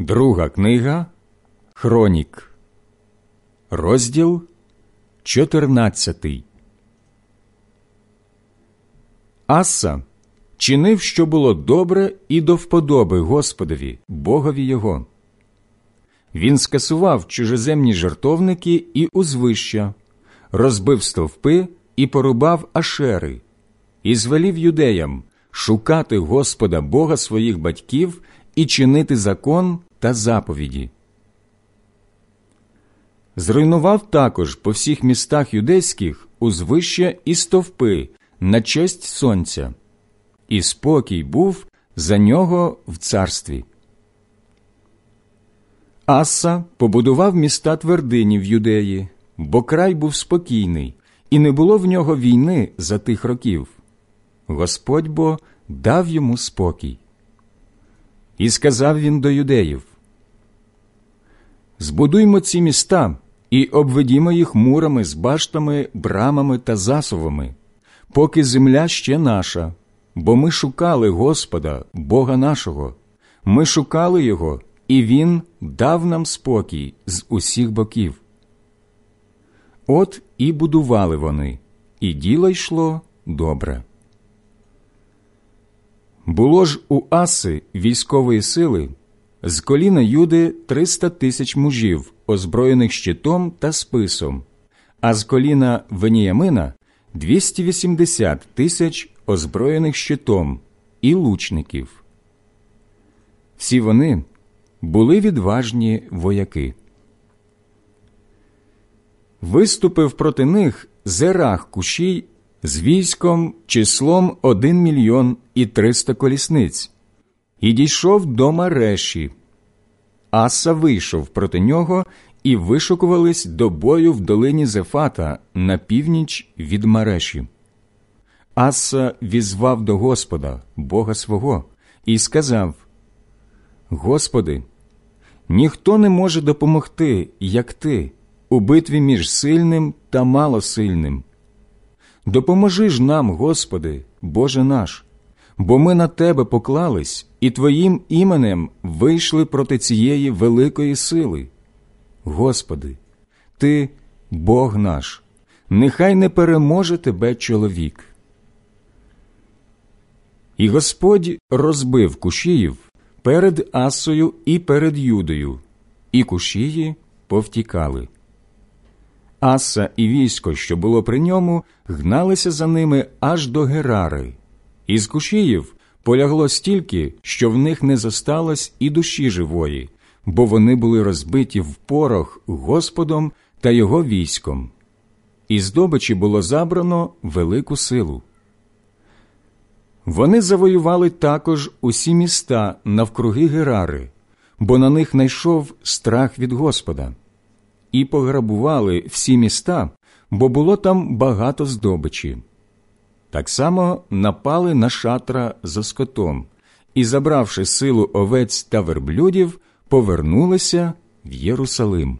Друга книга Хронік, розділ 14 Аса чинив, що було добре і до вподоби Господові, Богові його. Він скасував чужеземні жартовники і узвища, розбив стовпи і порубав ашери, і звелів юдеям шукати Господа Бога своїх батьків і чинити закон та заповіді. Зруйнував також по всіх містах юдейських узвища і стовпи на честь сонця, і спокій був за нього в царстві. Аса побудував міста твердині в юдеї, бо край був спокійний, і не було в нього війни за тих років. Господь бо дав йому спокій. І сказав він до юдеїв Збудуймо ці міста і обведімо їх мурами з баштами, брамами та засувами, поки земля ще наша, бо ми шукали Господа, Бога нашого, ми шукали Його, і Він дав нам спокій з усіх боків. От і будували вони, і діло йшло добре. Було ж у Аси військової сили з коліна Юди 300 тисяч мужів, озброєних щитом та списом, а з коліна Веніямина 280 тисяч озброєних щитом і лучників. Всі вони були відважні вояки. Виступив проти них Зерах Кушій з військом числом один мільйон і триста колісниць, і дійшов до Мареші. Аса вийшов проти нього і вишукувались до бою в долині Зефата на північ від Мареші. Аса візвав до Господа, Бога свого, і сказав: Господи, ніхто не може допомогти, як ти, у битві між сильним та малосильним. Допоможи ж нам, Господи, Боже наш, бо ми на Тебе поклались і Твоїм іменем вийшли проти цієї великої сили. Господи, Ти Бог наш, нехай не переможе Тебе чоловік. І Господь розбив кушіїв перед Асою і перед Юдою, і кушії повтікали. Аса і військо, що було при ньому, гналися за ними аж до Герари. Із кушіїв полягло стільки, що в них не зосталось і душі живої, бо вони були розбиті в порох Господом та його військом. І здобичі було забрано велику силу. Вони завоювали також усі міста навкруги Герари, бо на них найшов страх від Господа і пограбували всі міста, бо було там багато здобичі. Так само напали на шатра за скотом і, забравши силу овець та верблюдів, повернулися в Єрусалим.